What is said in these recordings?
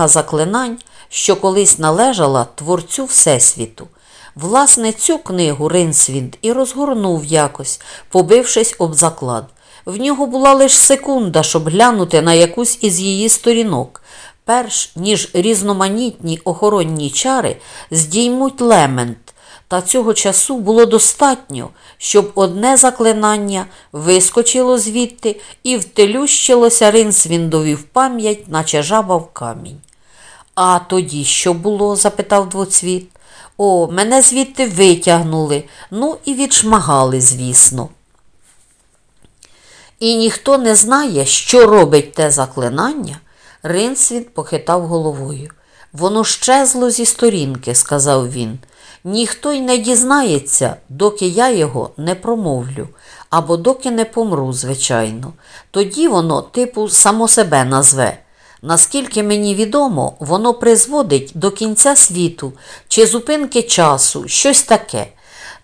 книга заклинань, що колись належала творцю Всесвіту. Власне, цю книгу Ринсвінд і розгорнув якось, побившись об заклад. В нього була лише секунда, щоб глянути на якусь із її сторінок, перш ніж різноманітні охоронні чари здіймуть лемент. Та цього часу було достатньо, щоб одне заклинання вискочило звідти і втелющилося Ринсвіндові в пам'ять, наче жаба в камінь. А тоді що було? запитав двоцвіт. О, мене звідти витягнули, ну і відшмагали, звісно. І ніхто не знає, що робить те заклинання. Ринсвін похитав головою. Воно щезло зі сторінки, сказав він. Ніхто й не дізнається, доки я його не промовлю, або доки не помру, звичайно. Тоді воно, типу, само себе назве. Наскільки мені відомо, воно призводить до кінця світу чи зупинки часу, щось таке.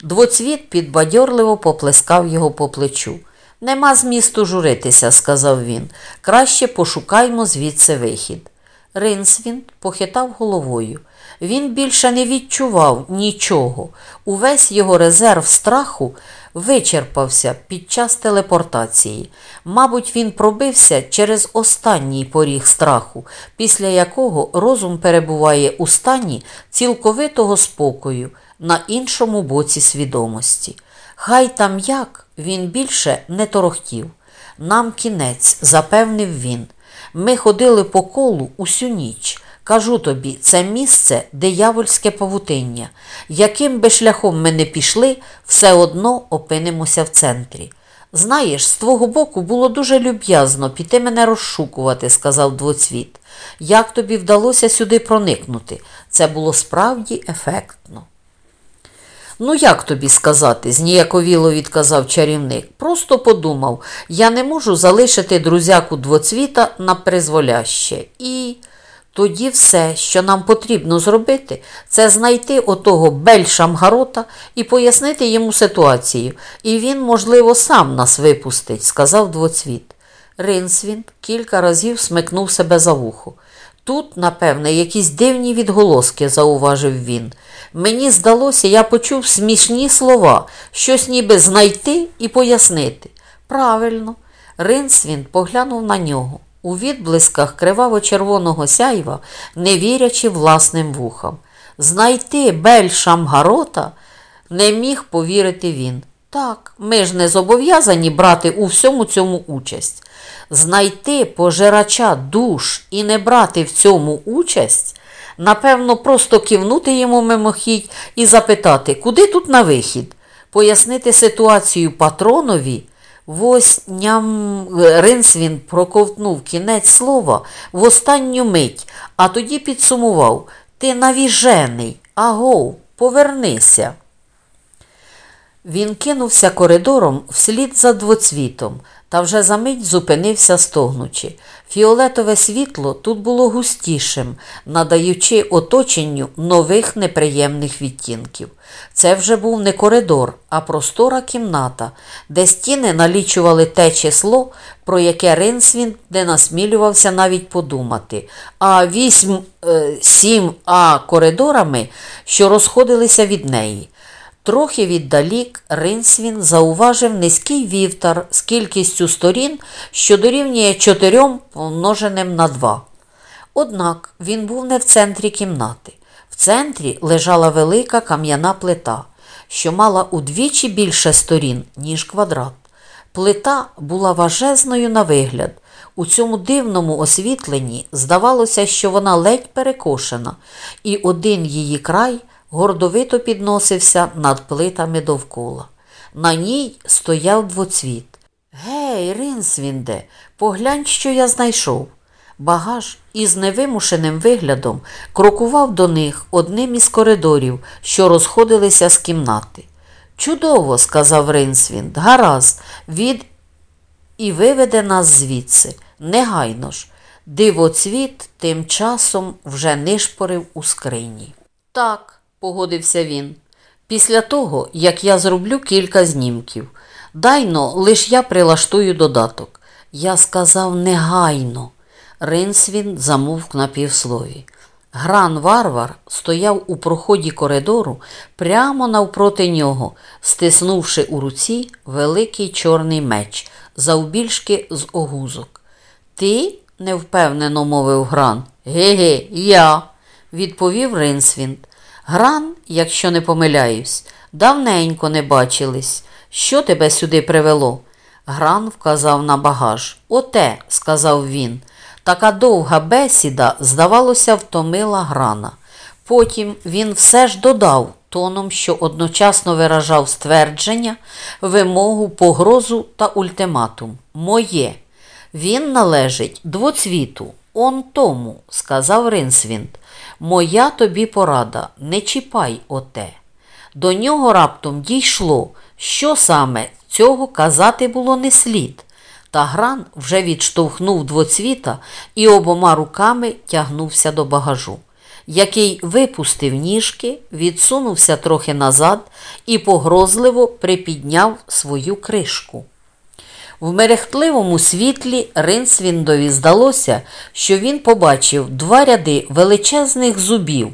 Двоцвіт підбадьорливо поплескав його по плечу. Нема змісту журитися, сказав він. Краще пошукаймо звідси вихід. Ринсвін похитав головою. Він більше не відчував нічого. Увесь його резерв страху вичерпався під час телепортації. Мабуть, він пробився через останній поріг страху, після якого розум перебуває у стані цілковитого спокою на іншому боці свідомості. Хай там як він більше не торохтів. Нам кінець, запевнив він. Ми ходили по колу усю ніч. Кажу тобі, це місце диявольське павутиння. Яким би шляхом ми не пішли, все одно опинимося в центрі. Знаєш, з твого боку було дуже люб'язно піти мене розшукувати, сказав двоцвіт. Як тобі вдалося сюди проникнути? Це було справді ефектно. Ну, як тобі сказати, зніяковіло відказав чарівник. Просто подумав, я не можу залишити друзяку двоцвіта на призволяще. І тоді все, що нам потрібно зробити, це знайти отого Бельшамгарота і пояснити йому ситуацію. І він, можливо, сам нас випустить, сказав двоцвіт. Ринсвін кілька разів смикнув себе за вухо. Тут, напевне, якісь дивні відголоски, зауважив він. Мені здалося, я почув смішні слова, щось ніби знайти і пояснити. Правильно, Ринсвін поглянув на нього у відблисках криваво-червоного сяйва, не вірячи власним вухам. Знайти Бель Шамгарота не міг повірити він. Так, ми ж не зобов'язані брати у всьому цьому участь. Знайти пожирача душ і не брати в цьому участь, напевно, просто кивнути йому мимохідь і запитати, куди тут на вихід, пояснити ситуацію патронові. Ось ням Ринсвін проковтнув кінець слова в останню мить, а тоді підсумував Ти навіжений, агов, повернися. Він кинувся коридором вслід за двоцвітом та вже за мить зупинився стогнучи. Фіолетове світло тут було густішим, надаючи оточенню нових неприємних відтінків. Це вже був не коридор, а простора кімната, де стіни налічували те число, про яке Ринсвін не насмілювався навіть подумати, а вісім е, сім а коридорами, що розходилися від неї. Трохи віддалік Ринсвін зауважив низький вівтар з кількістю сторін, що дорівнює чотирьом помноженим на два. Однак він був не в центрі кімнати. В центрі лежала велика кам'яна плита, що мала удвічі більше сторін, ніж квадрат. Плита була важезною на вигляд. У цьому дивному освітленні здавалося, що вона ледь перекошена, і один її край гордовито підносився над плитами довкола. На ній стояв двоцвіт. Гей, Ринсвінде, поглянь, що я знайшов. Багаж із невимушеним виглядом крокував до них одним із коридорів, що розходилися з кімнати. Чудово, сказав Ринсвінд, гаразд, від і виведе нас звідси, негайно ж. Дивоцвіт тим часом вже нишпорив у скрині. Так, погодився він. Після того, як я зроблю кілька знімків. Дайно, лиш я прилаштую додаток. Я сказав негайно. Ринсвін замовк на півслові. Гран варвар стояв у проході коридору прямо навпроти нього, стиснувши у руці великий чорний меч, завбільшки з огузок. Ти? невпевнено мовив Гран. Ге-ге, я, відповів Ринсвінд. Гран, якщо не помиляюсь, давненько не бачились. Що тебе сюди привело? Гран вказав на багаж. Оте, сказав він. Така довга бесіда, здавалося, втомила грана. Потім він все ж додав тоном, що одночасно виражав ствердження, вимогу, погрозу та ультиматум. Моє. Він належить двоцвіту, он тому, сказав Ринсвінд. Моя тобі порада, не чіпай оте. До нього раптом дійшло, що саме цього казати було не слід. Та гран вже відштовхнув двоцвіта і обома руками тягнувся до багажу, який випустив ніжки, відсунувся трохи назад і погрозливо припідняв свою кришку. В мерехтливому світлі Ринсвіндові здалося, що він побачив два ряди величезних зубів,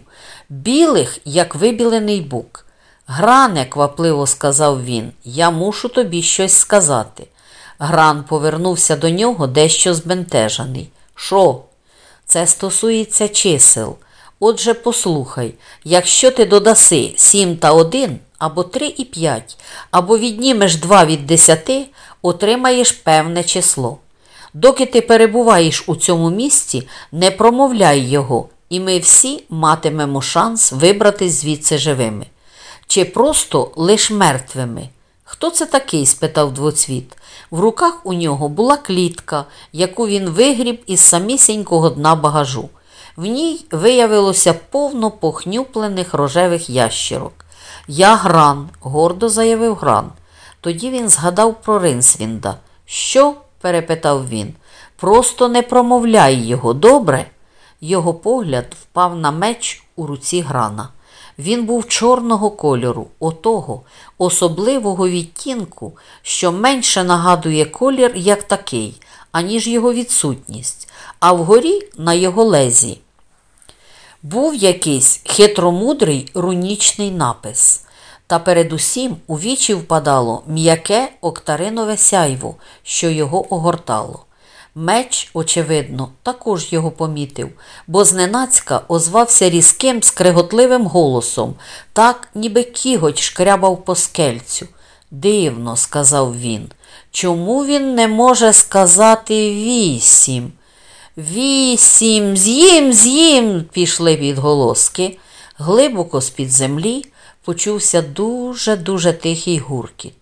білих, як вибілений бук. Гране, квапливо сказав він, я мушу тобі щось сказати. Гран повернувся до нього дещо збентежений. Що? Це стосується чисел. Отже, послухай, якщо ти додаси 7 та 1, або 3 і 5, або віднімеш 2 від 10, отримаєш певне число. Доки ти перебуваєш у цьому місці, не промовляй його, і ми всі матимемо шанс вибратись звідси живими. Чи просто лиш мертвими. Хто це такий? спитав двоцвіт. В руках у нього була клітка, яку він вигріб із самісінького дна багажу. В ній виявилося повно похнюплених рожевих ящерок. Я гран, гордо заявив гран. Тоді він згадав про Ринсвінда. Що? перепитав він. Просто не промовляй його, добре? Його погляд впав на меч у руці грана. Він був чорного кольору, отого, особливого відтінку, що менше нагадує колір як такий, аніж його відсутність, а вгорі на його лезі. Був якийсь хитромудрий рунічний напис, та передусім у вічі впадало м'яке октаринове сяйво, що його огортало. Меч, очевидно, також його помітив, бо зненацька озвався різким, скреготливим голосом, так, ніби кіготь шкрябав по скельцю. Дивно, сказав він. Чому він не може сказати вісім? Вісім, з'їм, з'їм, пішли відголоски. Глибоко з-під землі почувся дуже-дуже тихий гуркіт.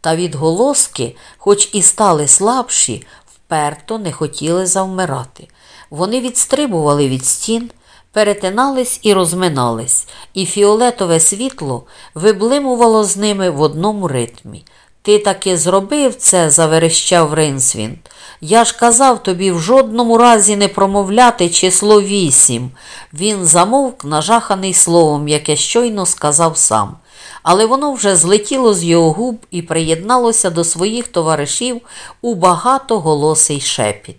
Та відголоски, хоч і стали слабші, вперто не хотіли завмирати. Вони відстрибували від стін, перетинались і розминались, і фіолетове світло виблимувало з ними в одному ритмі. Ти таки зробив це, заверещав Ринсвінд. Я ж казав тобі в жодному разі не промовляти число вісім. Він замовк, нажаханий словом, яке щойно сказав сам. Але воно вже злетіло з його губ і приєдналося до своїх товаришів у багатоголосий шепіт.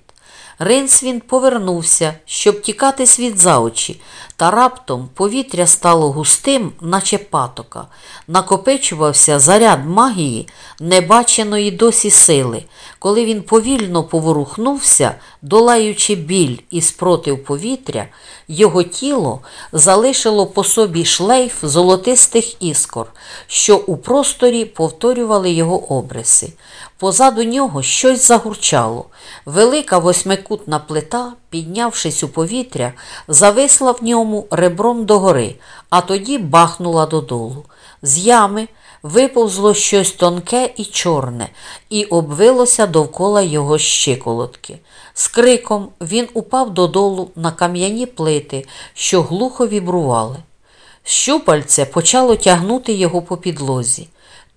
Ринсвін повернувся, щоб тікати світ за очі, та раптом повітря стало густим, наче патока. Накопичувався заряд магії небаченої досі сили. Коли він повільно поворухнувся, долаючи біль і спротив повітря, його тіло залишило по собі шлейф золотистих іскор, що у просторі повторювали його обриси. Позаду нього щось загурчало. Велика восьмикутна плита, піднявшись у повітря, зависла в ньому ребром догори, а тоді бахнула додолу. З ями виповзло щось тонке і чорне і обвилося довкола його щиколотки. З криком він упав додолу на кам'яні плити, що глухо вібрували. Щупальце почало тягнути його по підлозі.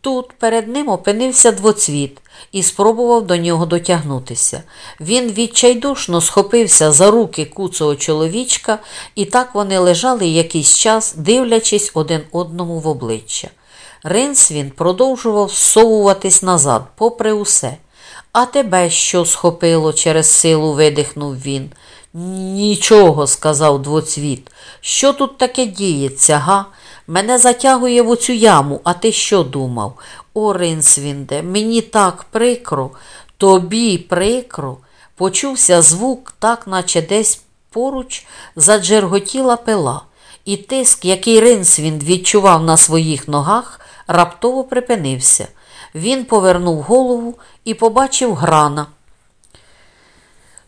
Тут перед ним опинився двоцвіт і спробував до нього дотягнутися. Він відчайдушно схопився за руки куцого чоловічка, і так вони лежали якийсь час, дивлячись один одному в обличчя. Ринсвін продовжував всовуватись назад, попри усе. А тебе що схопило через силу, видихнув він. Нічого, сказав двоцвіт. Що тут таке діється, га? Мене затягує в оцю яму, а ти що думав? О, Ринсвінде, мені так прикро, тобі прикро. Почувся звук, так наче десь поруч заджерготіла пила, і тиск, який Ринсвінд відчував на своїх ногах, раптово припинився. Він повернув голову і побачив грана,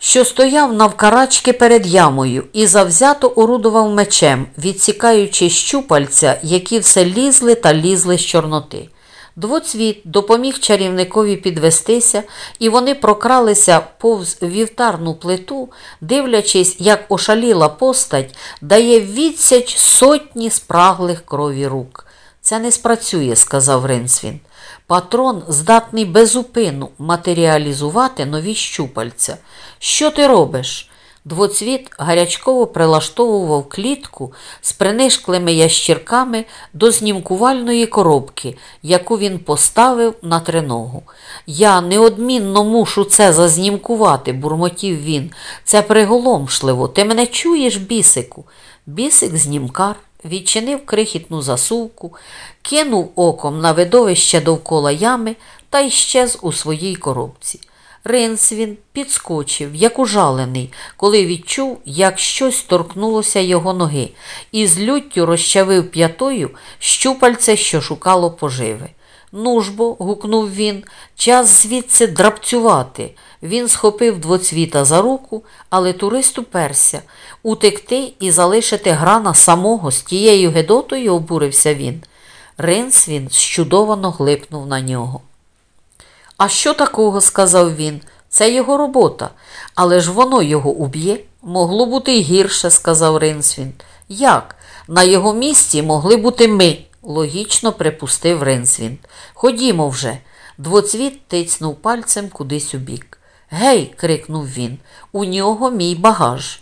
що стояв навкарачки перед ямою і завзято орудував мечем, відсікаючи щупальця, які все лізли та лізли з Чорноти. Двоцвіт допоміг чарівникові підвестися, і вони прокралися повз вівтарну плиту, дивлячись, як ошаліла постать дає відсяч сотні спраглих крові рук. Це не спрацює, сказав Ринсвін. Патрон здатний безупину матеріалізувати нові щупальця. Що ти робиш? Двоцвіт гарячково прилаштовував клітку з принишклими ящірками до знімкувальної коробки, яку він поставив на триногу. Я неодмінно мушу це зазнімкувати, бурмотів він. Це приголомшливо. Ти мене чуєш, бісику? Бісик знімкар відчинив крихітну засувку, кинув оком на видовище довкола ями та іщез щез у своїй коробці. Ринсвін підскочив, як ужалений, коли відчув, як щось торкнулося його ноги, і з люттю розчавив п'ятою щупальце, що шукало поживи. Ну ж бо, гукнув він, час звідси драпцювати. Він схопив двоцвіта за руку, але турист уперся. Утекти і залишити грана самого з тією гедотою обурився він. Ринсвін щудовано глипнув на нього. А що такого? сказав він. Це його робота, але ж воно його уб'є. Могло бути й гірше, сказав Ринсвін. Як? На його місці могли бути ми, логічно припустив Ринсвін. Ходімо вже. Двоцвіт тицнув пальцем кудись у бік. Гей, крикнув він, у нього мій багаж.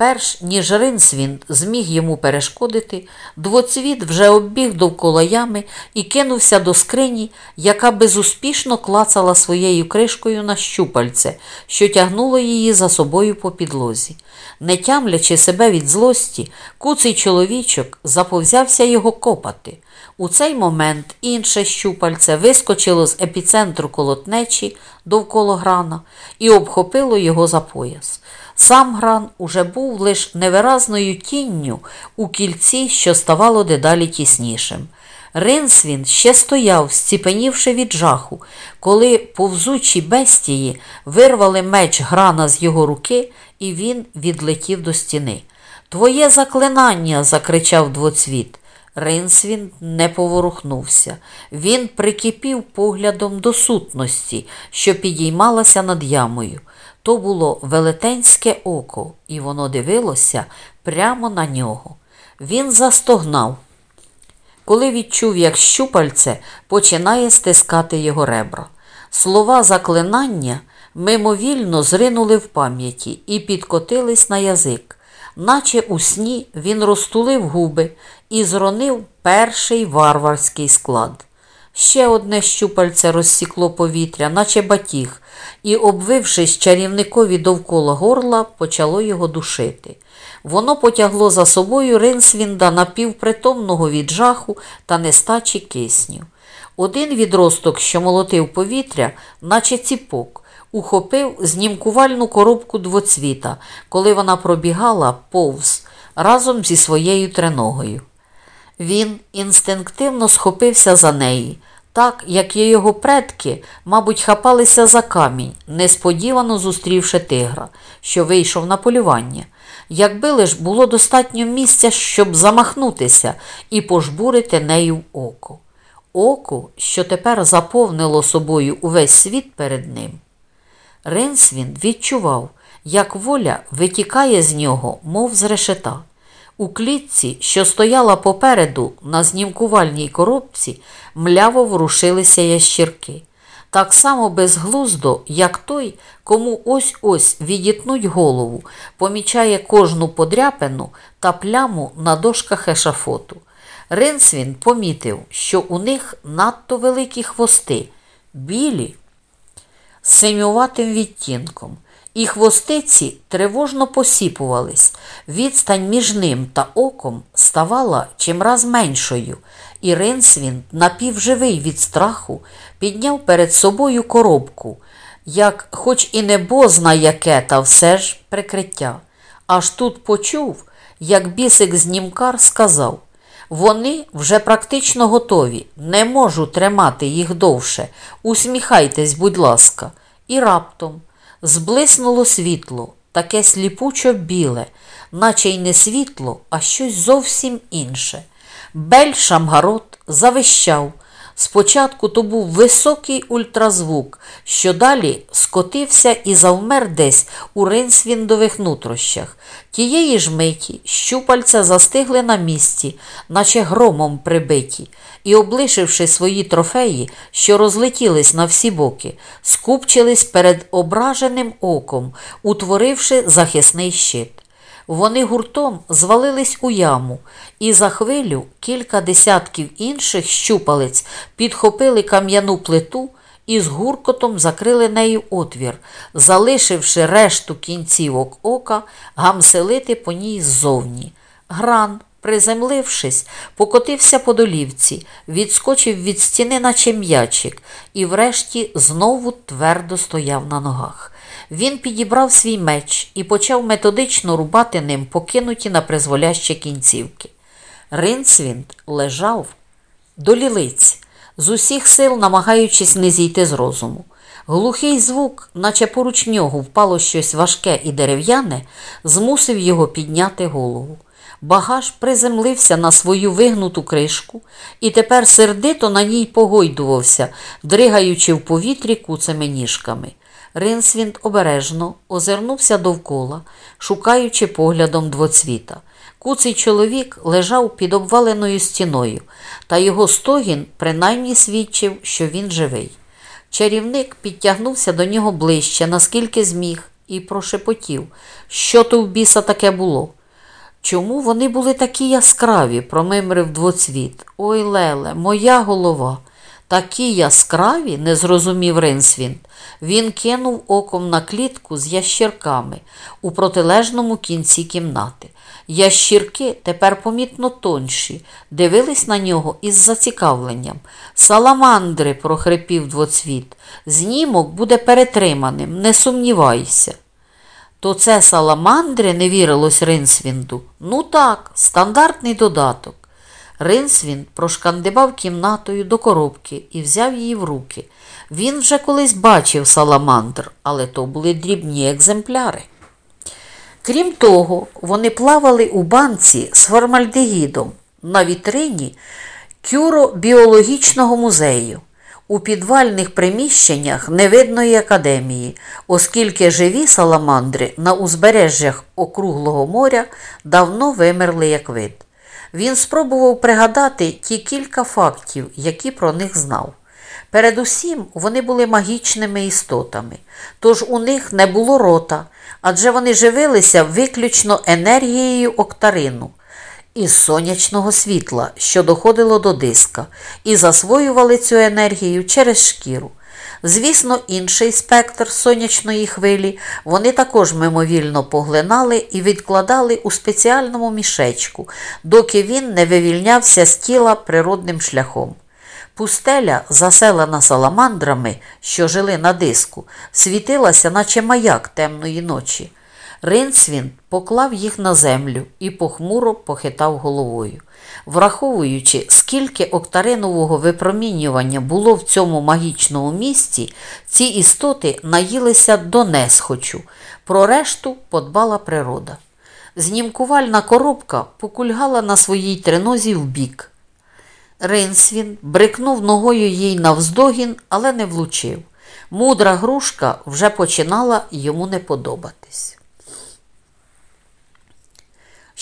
Перш ніж Ринсвін зміг йому перешкодити, двоцвіт вже оббіг довкола ями і кинувся до скрині, яка безуспішно клацала своєю кришкою на щупальце, що тягнуло її за собою по підлозі. Не тямлячи себе від злості, куций чоловічок заповзявся його копати. У цей момент інше щупальце вискочило з епіцентру колотнечі довкола грана і обхопило його за пояс. Сам гран уже був лише невиразною тінню у кільці, що ставало дедалі тіснішим. Ринсвін ще стояв, зціпенівши від жаху, коли повзучі бестії вирвали меч грана з його руки, і він відлетів до стіни. Твоє заклинання. закричав двоцвіт. Ринсвін не поворухнувся. Він прикипів поглядом до сутності, що підіймалася над ямою. То було велетенське око, і воно дивилося прямо на нього. Він застогнав, коли відчув, як щупальце починає стискати його ребра. Слова заклинання мимовільно зринули в пам'яті і підкотились на язик. Наче у сні він розтулив губи і зронив перший варварський склад. Ще одне щупальце розсікло повітря, наче батіг, і, обвившись чарівникові довкола горла, почало його душити. Воно потягло за собою Ринсвінда напівпритомного від жаху та нестачі кисню. Один відросток, що молотив повітря, наче ціпок, ухопив знімкувальну коробку двоцвіта, коли вона пробігала повз разом зі своєю треногою. Він інстинктивно схопився за неї, так як і його предки, мабуть, хапалися за камінь, несподівано зустрівши тигра, що вийшов на полювання. Якби лиш було достатньо місця, щоб замахнутися і пожбурити нею в око. Око, що тепер заповнило собою увесь світ перед ним. Ринсвін відчував, як воля витікає з нього, мов з решета. У клітці, що стояла попереду на знімкувальній коробці, мляво ворушилися ящірки. Так само безглуздо, як той, кому ось ось відітнуть голову, помічає кожну подряпину та пляму на дошках ешафоту. Ринсвін помітив, що у них надто великі хвости, білі, синюватим відтінком, і хвостиці тривожно посіпувались. Відстань між ним та оком ставала чимраз меншою, і Ринсвін, напівживий від страху, підняв перед собою коробку, як, хоч і не бозна яке, та все ж прикриття. Аж тут почув, як бісик знімкар сказав. Вони вже практично готові, не можу тримати їх довше. Усміхайтесь, будь ласка, і раптом зблиснуло світло, таке сліпучо біле, наче й не світло, а щось зовсім інше. Бель Шамгарот завищав. Спочатку то був високий ультразвук, що далі скотився і завмер десь у ринсвіндових нутрощах. Тієї ж миті щупальця застигли на місці, наче громом прибиті, і, облишивши свої трофеї, що розлетілись на всі боки, скупчились перед ображеним оком, утворивши захисний щит. Вони гуртом звалились у яму, і за хвилю кілька десятків інших щупалець підхопили кам'яну плиту і з гуркотом закрили нею отвір, залишивши решту кінцівок ока гамселити по ній ззовні. Гран, приземлившись, покотився по долівці, відскочив від стіни, наче м'ячик, і врешті знову твердо стояв на ногах. Він підібрав свій меч і почав методично рубати ним покинуті на призволяще кінцівки. Ринцвінд лежав до лілиць, з усіх сил намагаючись не зійти з розуму. Глухий звук, наче поруч нього впало щось важке і дерев'яне, змусив його підняти голову. Багаж приземлився на свою вигнуту кришку і тепер сердито на ній погойдувався, дригаючи в повітрі куцими ніжками. Ринсвінд обережно озирнувся довкола, шукаючи поглядом двоцвіта. Куций чоловік лежав під обваленою стіною, та його стогін принаймні свідчив, що він живий. Чарівник підтягнувся до нього ближче, наскільки зміг, і прошепотів, що то в біса таке було. Чому вони були такі яскраві, промимрив двоцвіт. Ой, Леле, моя голова. Такі яскраві, не зрозумів Ринсвін. Він кинув оком на клітку з ящірками у протилежному кінці кімнати. Ящірки тепер помітно тонші, дивились на нього із зацікавленням. Саламандри, прохрипів двоцвіт, знімок буде перетриманим, не сумнівайся. То це саламандри, не вірилось Ринсвінду? Ну так, стандартний додаток. Ринсвін прошкандибав кімнатою до коробки і взяв її в руки. Він вже колись бачив саламандр, але то були дрібні екземпляри. Крім того, вони плавали у банці з формальдегідом на вітрині кюробіологічного музею. У підвальних приміщеннях невидної академії, оскільки живі саламандри на узбережжях округлого моря давно вимерли як вид. Він спробував пригадати ті кілька фактів, які про них знав. Передусім, вони були магічними істотами, тож у них не було рота, адже вони живилися виключно енергією октарину із сонячного світла, що доходило до диска, і засвоювали цю енергію через шкіру. Звісно, інший спектр сонячної хвилі вони також мимовільно поглинали і відкладали у спеціальному мішечку, доки він не вивільнявся з тіла природним шляхом. Пустеля, заселена саламандрами, що жили на диску, світилася, наче маяк темної ночі. Ринцвін поклав їх на землю і похмуро похитав головою. Враховуючи, скільки октаринового випромінювання було в цьому магічному місці, ці істоти наїлися до несхочу, про решту подбала природа. Знімкувальна коробка покульгала на своїй тринозі вбік. Ринсвін брикнув ногою їй навздогін, але не влучив. Мудра грушка вже починала йому не подобатись.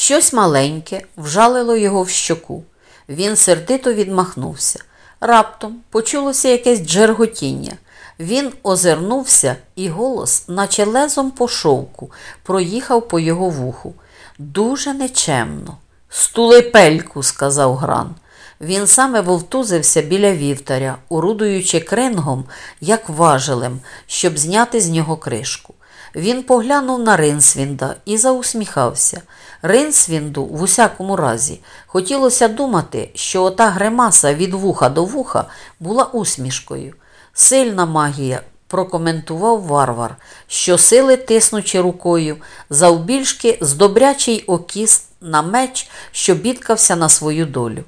Щось маленьке вжалило його в щоку. Він сердито відмахнувся. Раптом почулося якесь джерготіння. Він озирнувся, і голос, наче лезом по шовку, проїхав по його вуху. Дуже нечемно. Стулепельку, сказав Гран. Він саме вовтузився біля вівтаря, орудуючи крингом, як важелем, щоб зняти з нього кришку. Він поглянув на Ринсвінда і заусміхався. Ринсвінду, в усякому разі, хотілося думати, що ота гримаса від вуха до вуха була усмішкою. Сильна магія, прокоментував варвар, що сили тиснучи рукою, завбільшки з добрячий окіс на меч, що бідкався на свою долю.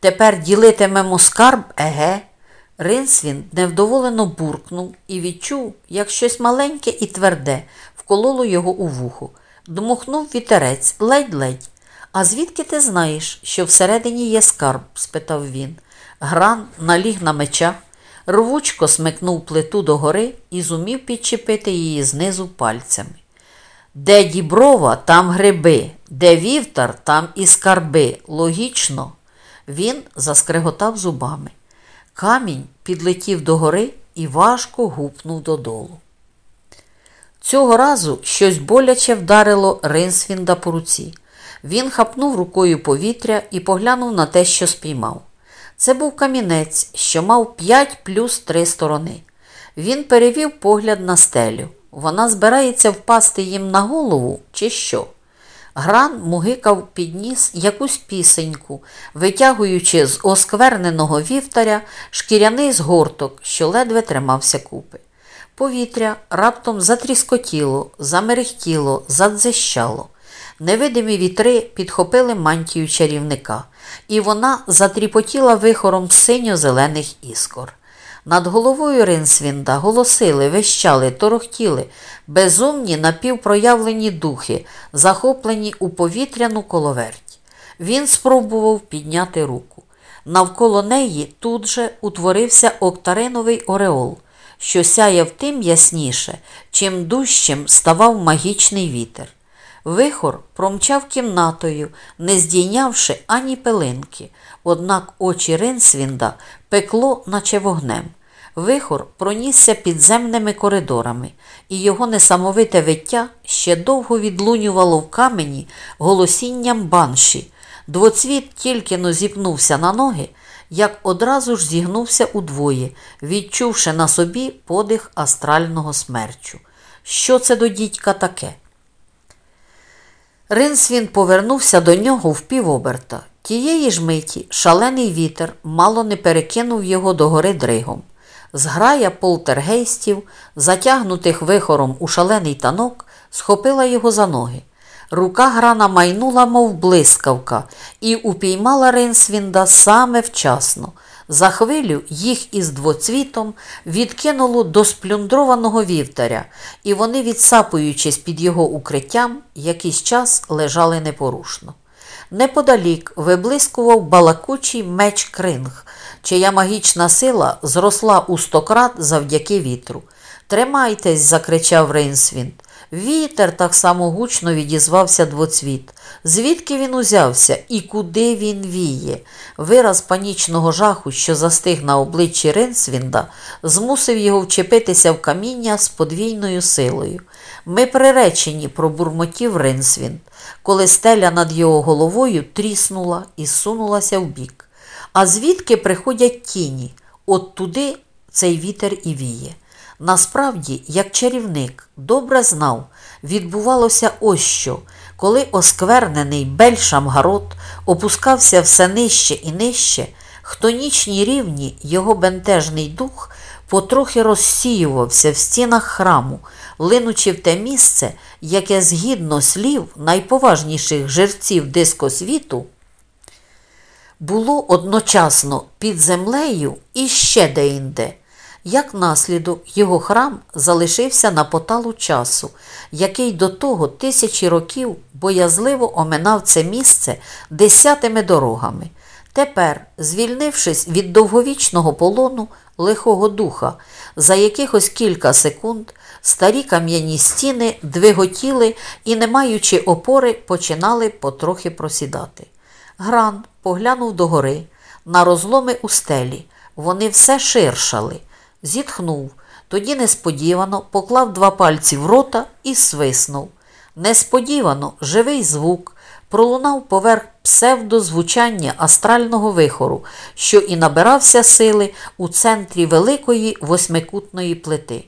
Тепер ділитимемо скарб, еге. Ринсвін невдоволено буркнув і відчув, як щось маленьке і тверде вкололо його у вухо. Дмухнув вітерець ледь-ледь. А звідки ти знаєш, що всередині є скарб? спитав він. Гран наліг на меча, рвучко смикнув плиту догори і зумів підчепити її знизу пальцями. Де діброва, там гриби, де вівтар, там і скарби. Логічно. Він заскреготав зубами. Камінь підлетів догори і важко гупнув додолу. Цього разу щось боляче вдарило Ринсвінда по руці. Він хапнув рукою повітря і поглянув на те, що спіймав. Це був камінець, що мав 5 плюс 3 сторони. Він перевів погляд на стелю. Вона збирається впасти їм на голову, чи що? Гран мугикав підніс якусь пісеньку, витягуючи з оскверненого вівтаря шкіряний згорток, що ледве тримався купи. Повітря раптом затріскотіло, замерехтіло, задзищало. Невидимі вітри підхопили мантію чарівника, і вона затріпотіла вихором синьо-зелених іскор. Над головою Ринсвінда голосили, вищали, торохтіли, безумні напівпроявлені духи, захоплені у повітряну коловерть. Він спробував підняти руку. Навколо неї тут же утворився октариновий ореол, що сяяв тим ясніше, чим дужчим ставав магічний вітер. Вихор промчав кімнатою, не здійнявши ані пилинки, однак очі Ринсвінда пекло, наче вогнем. Вихор пронісся підземними коридорами, і його несамовите виття ще довго відлунювало в камені голосінням банші. Двоцвіт тільки но зіпнувся на ноги, як одразу ж зігнувся удвоє, відчувши на собі подих астрального смерчу. Що це до дідька таке? Ринсвін повернувся до нього в півоберта. Тієї ж миті шалений вітер мало не перекинув його до гори дригом. Зграя полтергейстів, затягнутих вихором у шалений танок, схопила його за ноги. Рука грана майнула, мов блискавка, і упіймала Ринсвінда саме вчасно. За хвилю їх із двоцвітом відкинуло до сплюндрованого вівтаря, і вони, відсапуючись під його укриттям, якийсь час лежали непорушно. Неподалік виблискував балакучий меч кринг, чия магічна сила зросла у стократ завдяки вітру. Тримайтесь, закричав Рейнсвінд. Вітер так само гучно відізвався двоцвіт. Звідки він узявся і куди він віє? Вираз панічного жаху, що застиг на обличчі Ренсвінда, змусив його вчепитися в каміння з подвійною силою. Ми приречені, пробурмотів Ренсвінд, коли стеля над його головою тріснула і сунулася вбік. А звідки приходять тіні? От туди цей вітер і віє. Насправді, як чарівник, добре знав, відбувалося ось що, коли осквернений Бельшамгарот опускався все нижче і нижче, хтонічній рівні його бентежний дух потрохи розсіювався в стінах храму, линучи в те місце, яке згідно слів найповажніших жерців дискосвіту, було одночасно під землею і ще деінде. Як наслідок, його храм залишився на поталу часу, який до того тисячі років боязливо оминав це місце десятими дорогами. Тепер, звільнившись від довговічного полону лихого духа, за якихось кілька секунд старі кам'яні стіни двиготіли і, не маючи опори, починали потрохи просідати. Гран поглянув догори, на розломи у стелі. Вони все ширшали зітхнув, тоді несподівано поклав два пальці в рота і свиснув. Несподівано живий звук, пролунав поверх псевдозвучання астрального вихору, що і набирався сили у центрі великої восьмикутної плити.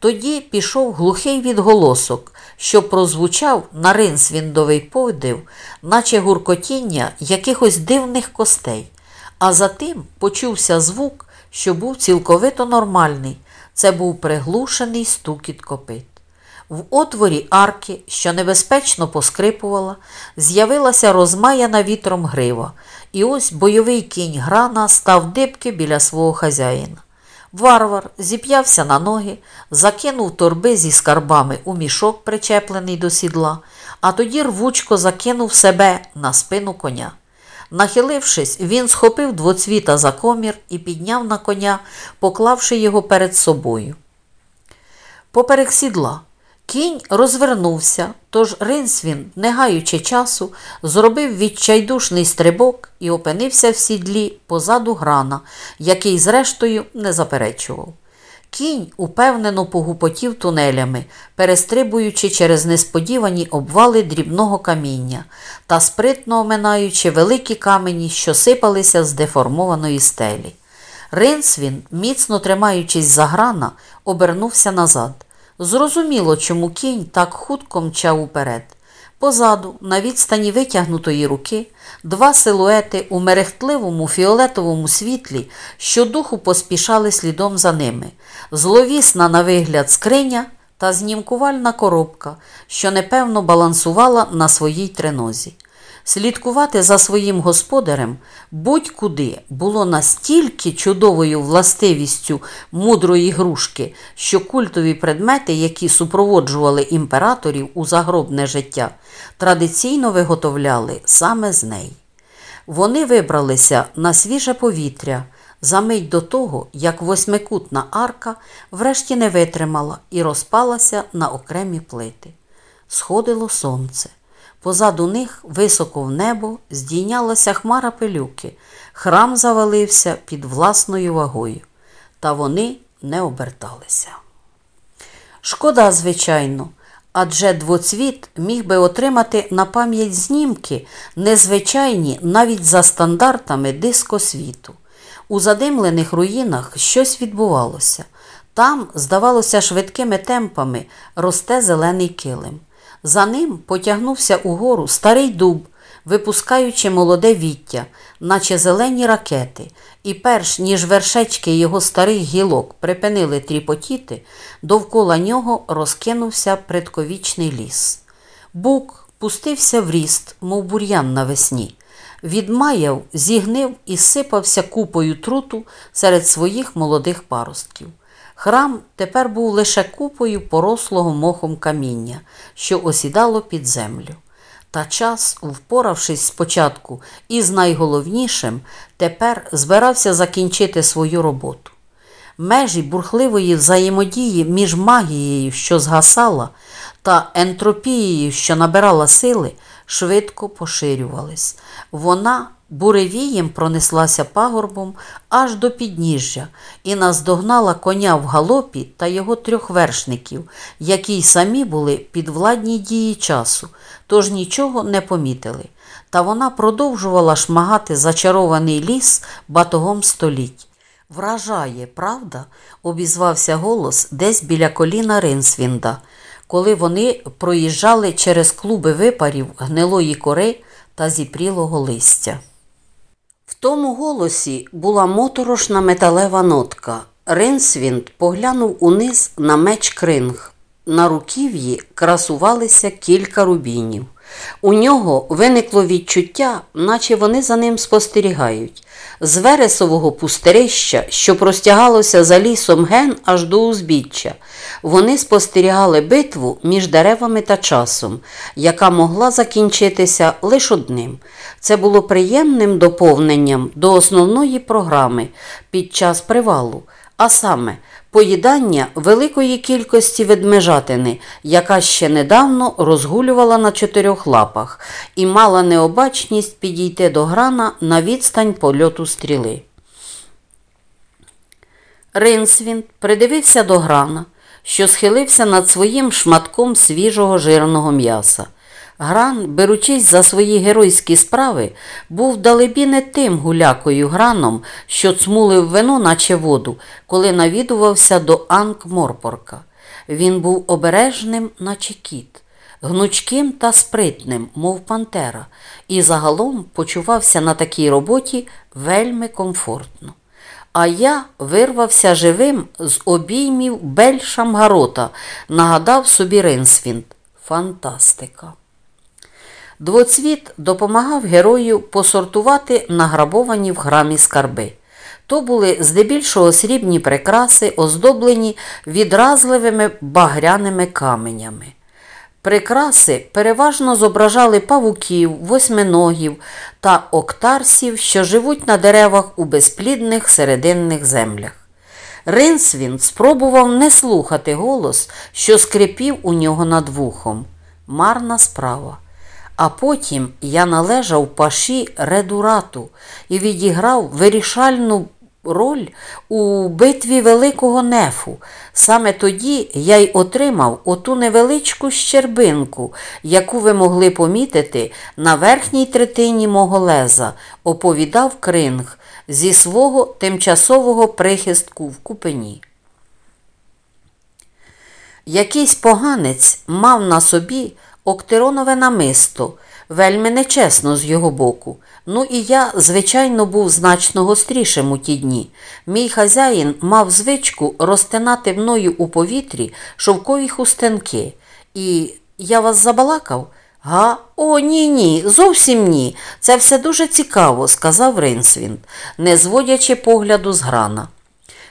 Тоді пішов глухий відголосок, що прозвучав на ринсвіндовий подив, наче гуркотіння якихось дивних костей, а затим почувся звук, що був цілковито нормальний. Це був приглушений стукіт копит. В отворі арки, що небезпечно поскрипувала, з'явилася розмаяна вітром грива, і ось бойовий кінь грана став дибки біля свого хазяїна. Варвар зіп'явся на ноги, закинув торби зі скарбами у мішок, причеплений до сідла, а тоді рвучко закинув себе на спину коня. Нахилившись, він схопив двоцвіта за комір і підняв на коня, поклавши його перед собою. Поперек сідла кінь розвернувся, тож Ринсвін, не гаючи часу, зробив відчайдушний стрибок і опинився в сідлі позаду грана, який, зрештою, не заперечував. Кінь упевнено погупотів тунелями, перестрибуючи через несподівані обвали дрібного каміння та спритно оминаючи великі камені, що сипалися з деформованої стелі. Ринсвін, міцно тримаючись за грана, обернувся назад. Зрозуміло, чому кінь так хутко мчав уперед. Позаду, на відстані витягнутої руки, два силуети у мерехтливому фіолетовому світлі щодуху поспішали слідом за ними, зловісна на вигляд скриня та знімкувальна коробка, що непевно балансувала на своїй тренозі. Слідкувати за своїм господарем будь-куди було настільки чудовою властивістю мудрої грушки, що культові предмети, які супроводжували імператорів у загробне життя, традиційно виготовляли саме з неї. Вони вибралися на свіже повітря за мить до того, як восьмикутна арка врешті не витримала і розпалася на окремі плити. Сходило сонце. Позаду них, високо в небо, здійнялася хмара пилюки, храм завалився під власною вагою, та вони не оберталися. Шкода, звичайно, адже двоцвіт міг би отримати на пам'ять знімки, незвичайні навіть за стандартами дискосвіту. У задимлених руїнах щось відбувалося. Там, здавалося, швидкими темпами росте зелений килим. За ним потягнувся угору старий дуб, випускаючи молоде віття, наче зелені ракети, і перш ніж вершечки його старих гілок припинили тріпотіти, довкола нього розкинувся предковічний ліс. Бук пустився в ріст, мов бур'ян навесні. Відмаяв, зігнив і сипався купою труту серед своїх молодих паростків. Храм тепер був лише купою порослого мохом каміння, що осідало під землю. Та час, впоравшись спочатку із найголовнішим, тепер збирався закінчити свою роботу. Межі бурхливої взаємодії між магією, що згасала, та ентропією, що набирала сили, швидко поширювались. Вона буревієм пронеслася пагорбом аж до підніжжя і наздогнала коня в галопі та його трьох вершників, які й самі були під владній дії часу, тож нічого не помітили. Та вона продовжувала шмагати зачарований ліс батогом століть. Вражає, правда? обізвався голос десь біля коліна Ринсвінда, коли вони проїжджали через клуби випарів гнилої кори та зіпрілого листя. Тому голосі була моторошна металева нотка. Ринсвінд поглянув униз на меч кринг. На руків'ї красувалися кілька рубінів. У нього виникло відчуття, наче вони за ним спостерігають. З вересового пустирища, що простягалося за лісом ген аж до узбіччя, вони спостерігали битву між деревами та часом, яка могла закінчитися лише одним. Це було приємним доповненням до основної програми під час привалу, а саме поїдання великої кількості ведмежатини, яка ще недавно розгулювала на чотирьох лапах і мала необачність підійти до грана на відстань польоту стріли. Ринсвін придивився до грана, що схилився над своїм шматком свіжого жирного м'яса. Гран, беручись за свої геройські справи, був далебі не тим гулякою граном, що цмулив вино, наче воду, коли навідувався до Анк-Морпорка. Він був обережним, наче кіт, гнучким та спритним, мов пантера, і загалом почувався на такій роботі вельми комфортно. А я вирвався живим з обіймів Бель Шамгарота, нагадав собі Ринсвінд. Фантастика. Двоцвіт допомагав герою посортувати награбовані в храмі скарби. То були здебільшого срібні прикраси, оздоблені відразливими багряними каменями. Прикраси переважно зображали павуків, восьминогів та октарсів, що живуть на деревах у безплідних серединних землях. Ринсвін спробував не слухати голос, що скрипів у нього над вухом. Марна справа. А потім я належав паші Редурату і відіграв вирішальну роль у битві Великого Нефу. Саме тоді я й отримав оту невеличку щербинку, яку ви могли помітити на верхній третині мого леза, оповідав Кринг зі свого тимчасового прихистку в купені. Якийсь поганець мав на собі октеронове намисто, вельми нечесно з його боку. Ну і я, звичайно, був значно гострішим у ті дні. Мій хазяїн мав звичку розтинати мною у повітрі шовкові хустинки. І я вас забалакав? Га? О, ні, ні, зовсім ні. Це все дуже цікаво, сказав Ринсвінд, не зводячи погляду з грана.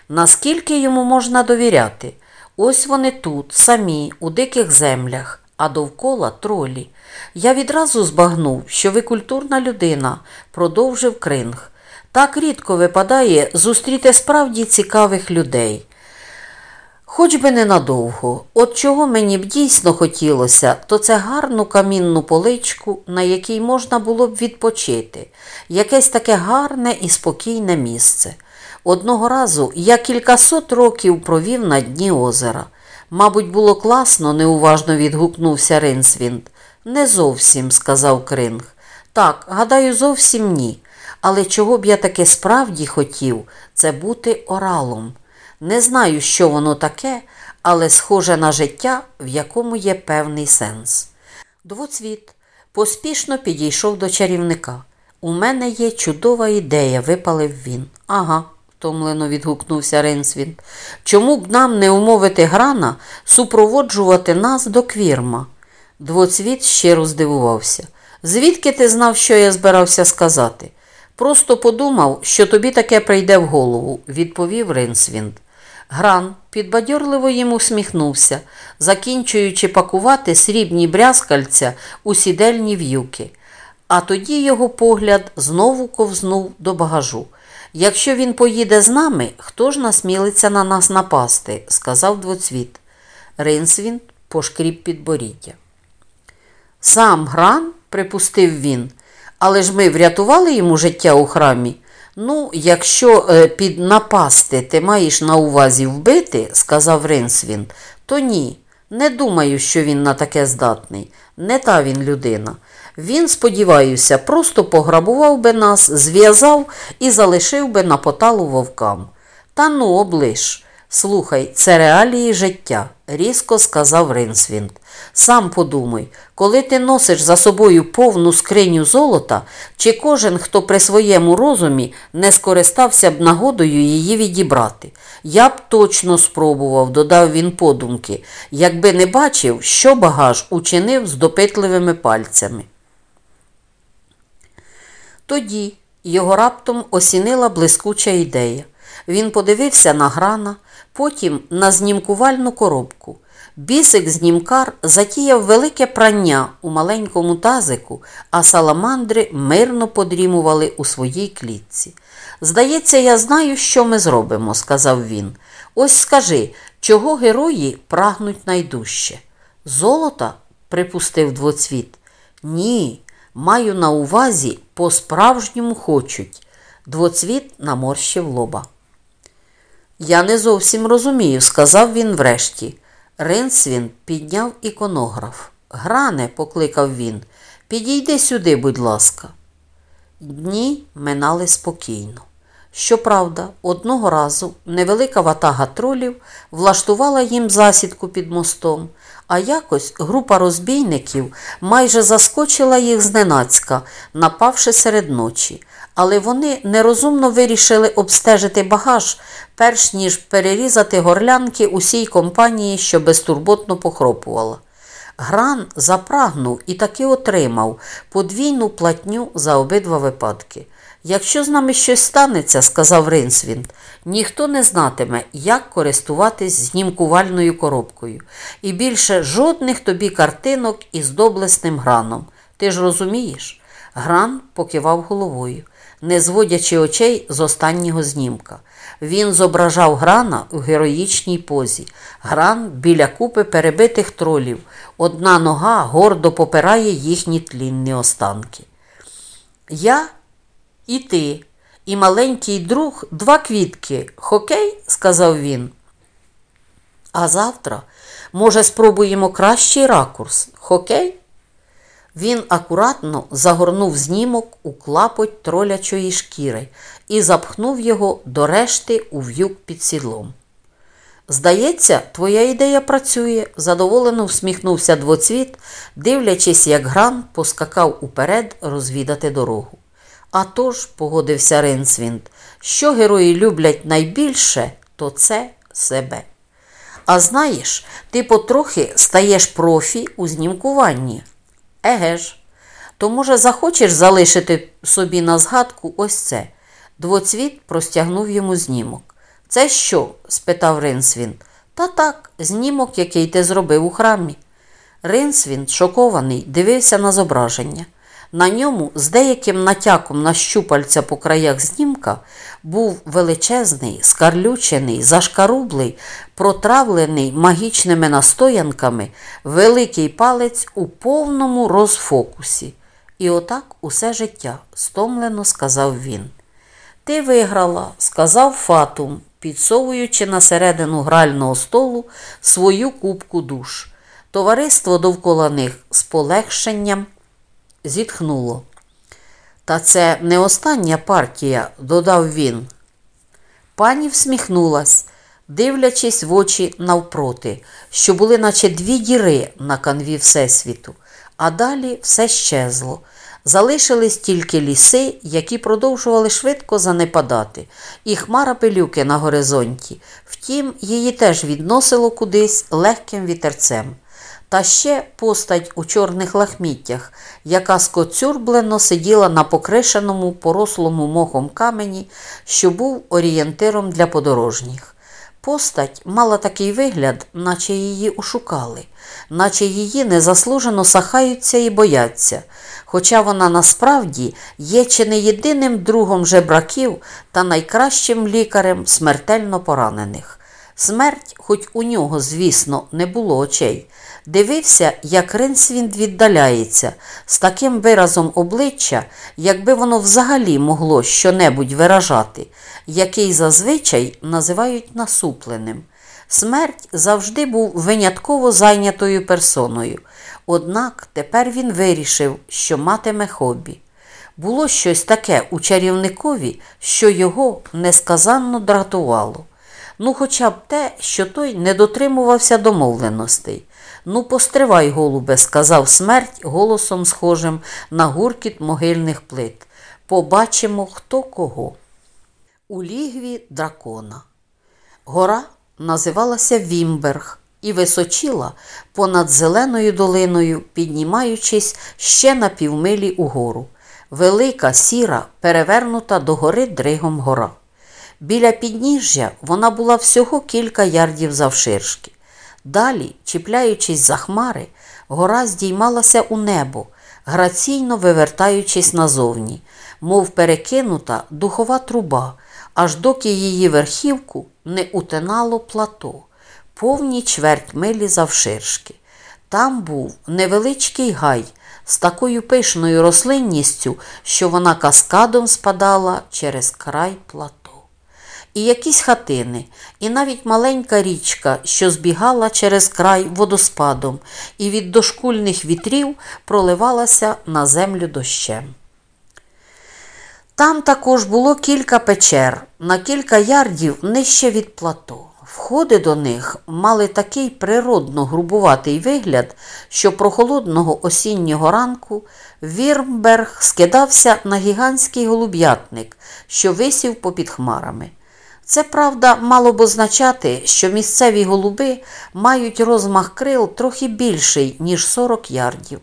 Наскільки йому можна довіряти? Ось вони тут, самі, у диких землях, а довкола тролі. Я відразу збагнув, що ви культурна людина, продовжив кринг. Так рідко випадає зустріти справді цікавих людей. Хоч би ненадовго, от чого мені б дійсно хотілося, то це гарну камінну поличку, на якій можна було б відпочити, якесь таке гарне і спокійне місце. Одного разу я кількасот років провів на дні озера. Мабуть, було класно, неуважно відгукнувся Ринсвінд. Не зовсім, сказав Кринг. Так, гадаю, зовсім ні. Але чого б я таке справді хотів, це бути оралом. Не знаю, що воно таке, але схоже на життя, в якому є певний сенс. Двоцвіт поспішно підійшов до чарівника. У мене є чудова ідея, випалив він. Ага, втомлено відгукнувся Ринсвін. Чому б нам не умовити грана супроводжувати нас до квірма? Двоцвіт щиро здивувався. Звідки ти знав, що я збирався сказати? Просто подумав, що тобі таке прийде в голову, відповів Ринсвінд. Гран підбадьорливо їм усміхнувся, закінчуючи пакувати срібні брязкальця у сідельні в'юки. А тоді його погляд знову ковзнув до багажу. Якщо він поїде з нами, хто ж насмілиться на нас напасти? сказав двоцвіт. Ринсвін пошкріб підборіддя. Сам гран, припустив він, але ж ми врятували йому життя у храмі. Ну, якщо е, під напасти ти маєш на увазі вбити, сказав Ринсвін, то ні. Не думаю, що він на таке здатний. Не та він людина. Він, сподіваюся, просто пограбував би нас, зв'язав і залишив би на поталу вовкам. Та ну, облиш. Слухай, це реалії життя, різко сказав Ринсвінд. Сам подумай, коли ти носиш за собою повну скриню золота, чи кожен, хто при своєму розумі не скористався б нагодою її відібрати. Я б точно спробував, додав він подумки, якби не бачив, що багаж учинив з допитливими пальцями. Тоді його раптом осінила блискуча ідея. Він подивився на грана, потім на знімкувальну коробку. Бісик знімкар затіяв велике прання у маленькому тазику, а саламандри мирно подрімували у своїй клітці. Здається, я знаю, що ми зробимо, сказав він. Ось скажи, чого герої прагнуть найдужче? Золота? припустив двоцвіт. Ні, маю на увазі по-справжньому хочуть. Двоцвіт наморщив лоба. Я не зовсім розумію, сказав він врешті. Ринсвін підняв іконограф. Гране, покликав він, підійди сюди, будь ласка. Дні минали спокійно. Щоправда, одного разу невелика ватага тролів влаштувала їм засідку під мостом, а якось група розбійників майже заскочила їх зненацька, напавши серед ночі. Але вони нерозумно вирішили обстежити багаж, перш ніж перерізати горлянки усій компанії, що безтурботно похропувала. Гран запрагнув і таки отримав подвійну платню за обидва випадки. Якщо з нами щось станеться, сказав Ринсвінд, ніхто не знатиме, як користуватись знімкувальною коробкою. І більше жодних тобі картинок із доблесним граном. Ти ж розумієш? Гран покивав головою, не зводячи очей з останнього знімка. Він зображав грана у героїчній позі. Гран біля купи перебитих тролів. Одна нога гордо попирає їхні тлінні останки. Я і ти, і маленький друг два квітки. Хокей? сказав він. А завтра, може, спробуємо кращий ракурс. Хокей? Він акуратно загорнув знімок у клапоть тролячої шкіри і запхнув його до решти у в'юк під сідлом. Здається, твоя ідея працює, задоволено всміхнувся двоцвіт, дивлячись, як гран поскакав уперед розвідати дорогу. «А тож», – погодився Ринсвінд, що герої люблять найбільше, то це себе. А знаєш, ти потрохи стаєш профі у знімкуванні. Еге ж, то, може, захочеш залишити собі на згадку ось це. Двоцвіт простягнув йому знімок. Це що? спитав Ринсвін. Та так, знімок, який ти зробив у храмі. Ринсвін, шокований, дивився на зображення. На ньому, з деяким натяком на щупальця по краях знімка, був величезний, скарлючений, зашкарублий, протравлений магічними настоянками великий палець у повному розфокусі. І отак усе життя, стомлено сказав він. Ти виграла, сказав Фатум, підсовуючи на середину грального столу свою кубку душ. Товариство довкола них з полегшенням зітхнуло. Та це не остання партія, додав він. Пані всміхнулась, дивлячись в очі навпроти, що були, наче дві діри на канві Всесвіту, а далі все щезло. Залишились тільки ліси, які продовжували швидко занепадати, і хмара пилюки на горизонті. Втім, її теж відносило кудись легким вітерцем. Та ще постать у чорних лахміттях, яка скоцюрблено сиділа на покришеному, порослому мохом камені, що був орієнтиром для подорожніх. Постать мала такий вигляд, наче її ушукали, наче її незаслужено сахаються і бояться, хоча вона насправді є чи не єдиним другом жебраків та найкращим лікарем смертельно поранених. Смерть, хоч у нього, звісно, не було очей, дивився, як Ринсвінд віддаляється, з таким виразом обличчя, якби воно взагалі могло щонебудь виражати, який зазвичай називають насупленим. Смерть завжди був винятково зайнятою персоною, однак тепер він вирішив, що матиме хобі. Було щось таке у чарівникові, що його несказанно дратувало. Ну, хоча б те, що той не дотримувався домовленостей. Ну, постривай, голубе, сказав смерть голосом схожим на гуркіт могильних плит. Побачимо, хто кого. У лігві дракона. Гора називалася Вімберг і височіла понад зеленою долиною, піднімаючись ще на півмилі угору. Велика, сіра, перевернута догори дригом гора. Біля підніжжя вона була всього кілька ярдів завширшки. Далі, чіпляючись за хмари, гора здіймалася у небо, граційно вивертаючись назовні, мов перекинута духова труба, аж доки її верхівку не утинало плато, повні чверть милі завширшки. Там був невеличкий гай з такою пишною рослинністю, що вона каскадом спадала через край плато. І якісь хатини, і навіть маленька річка, що збігала через край водоспадом, і від дошкульних вітрів проливалася на землю дощем. Там також було кілька печер, на кілька ярдів нижче від плато. Входи до них мали такий природно грубуватий вигляд, що прохолодного осіннього ранку Вірмберг скидався на гігантський голуб'ятник, що висів попід хмарами. Це правда мало б означати, що місцеві голуби мають розмах крил трохи більший, ніж 40 ярдів.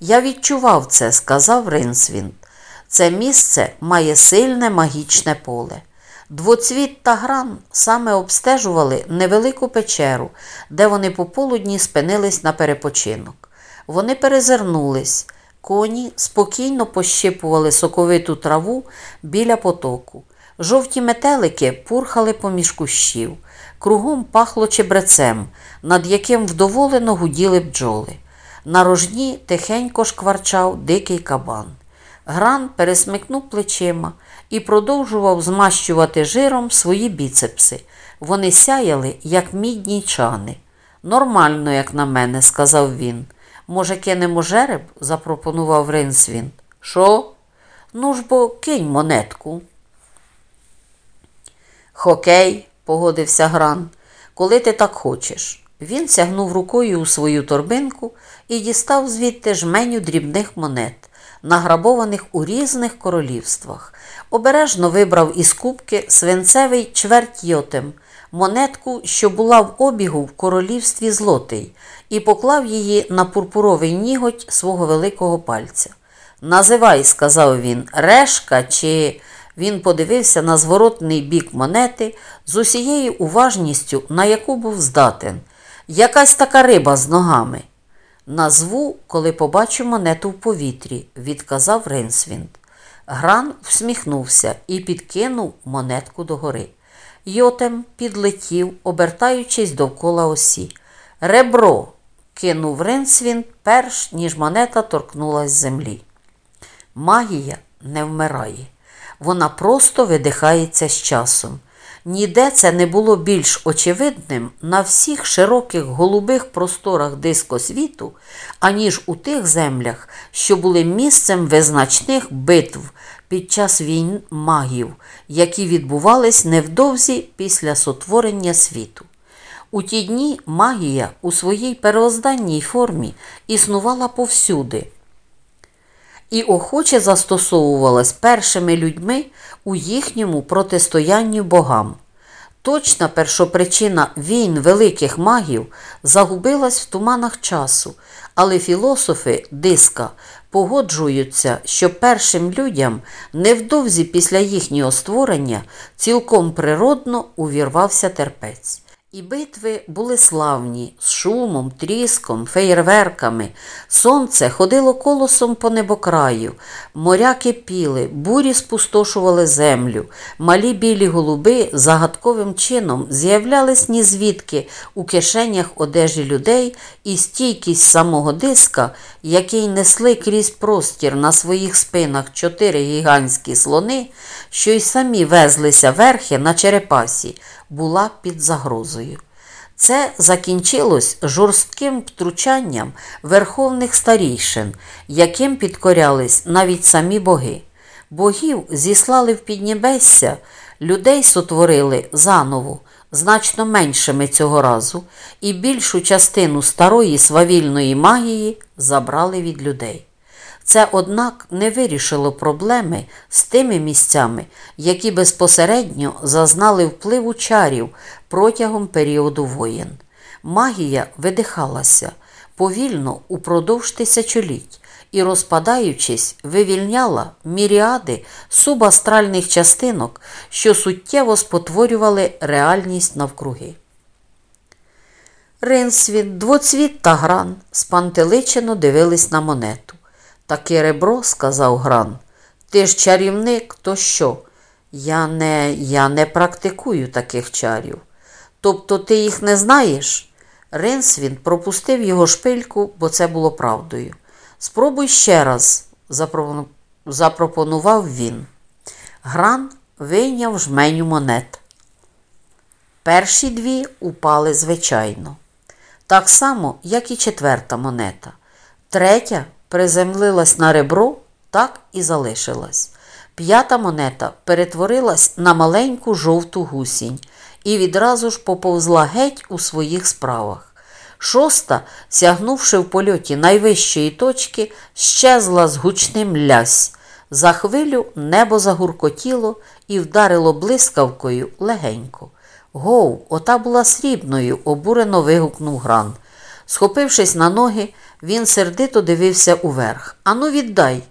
Я відчував це, сказав Ринсвін. Це місце має сильне магічне поле. Двоцвіт та гран саме обстежували невелику печеру, де вони пополудні спинились на перепочинок. Вони перезирнулись. Коні спокійно пощипували соковиту траву біля потоку. Жовті метелики пурхали поміж кущів. Кругом пахло чебрецем, над яким вдоволено гуділи бджоли. На рожні тихенько шкварчав дикий кабан. Гран пересмикнув плечима і продовжував змащувати жиром свої біцепси. Вони сяяли, як мідні чани. Нормально, як на мене, сказав він. Може, кинемо жереб? запропонував Ринсвін. Що? Ну ж бо кинь монетку. Хокей, погодився Гран, коли ти так хочеш. Він сягнув рукою у свою торбинку і дістав звідти жменю дрібних монет, награбованих у різних королівствах. Обережно вибрав із кубки свинцевий чверть йотем, монетку, що була в обігу в королівстві злотий, і поклав її на пурпуровий ніготь свого великого пальця. Називай, сказав він, решка чи. Він подивився на зворотний бік монети з усією уважністю, на яку був здатен. Якась така риба з ногами. Назву, коли побачу монету в повітрі, відказав Ринсвінд. Гран всміхнувся і підкинув монетку догори. Йотем підлетів, обертаючись довкола осі. Ребро, кинув Ринсвінд, перш ніж монета торкнулась землі. Магія не вмирає. Вона просто видихається з часом. Ніде це не було більш очевидним на всіх широких голубих просторах дискосвіту, аніж у тих землях, що були місцем визначних битв під час війн магів, які відбувались невдовзі після сотворення світу. У ті дні магія у своїй первозданній формі існувала повсюди і охоче застосовувалась першими людьми у їхньому протистоянні богам. Точна першопричина війн великих магів загубилась в туманах часу, але філософи диска погоджуються, що першим людям невдовзі після їхнього створення цілком природно увірвався терпець. І битви були славні, з шумом, тріском, феєрверками. Сонце ходило колосом по небокраю, моря кипіли, бурі спустошували землю, малі білі голуби загадковим чином з'являлись нізвідки у кишенях одежі людей і стійкість самого диска, який несли крізь простір на своїх спинах чотири гігантські слони, що й самі везлися верхи на черепасі була під загрозою. Це закінчилось жорстким втручанням верховних старійшин, яким підкорялись навіть самі боги. Богів зіслали в піднебесся, людей сотворили заново, значно меншими цього разу, і більшу частину старої свавільної магії забрали від людей. Це, однак, не вирішило проблеми з тими місцями, які безпосередньо зазнали впливу чарів протягом періоду воєн. Магія видихалася повільно упродовж тисячоліть і, розпадаючись, вивільняла міріади субастральних частинок, що суттєво спотворювали реальність навкруги. Ринсвіт, двоцвіт та гран спантеличено дивились на монету. Таке ребро, сказав Гран. Ти ж чарівник, то що? Я не я не практикую таких чарів. Тобто ти їх не знаєш? Ринсвін пропустив його шпильку, бо це було правдою. Спробуй ще раз, запропонував він. Гран вийняв жменю монет. Перші дві упали звичайно. Так само, як і четверта монета. Третя приземлилась на ребро, так і залишилась. П'ята монета перетворилась на маленьку жовту гусінь і відразу ж поповзла геть у своїх справах. Шоста, сягнувши в польоті найвищої точки, щезла з гучним лясь. За хвилю небо загуркотіло і вдарило блискавкою легенько. Гов, ота була срібною, обурено вигукнув Гран. Схопившись на ноги, він сердито дивився уверх. Ану, віддай.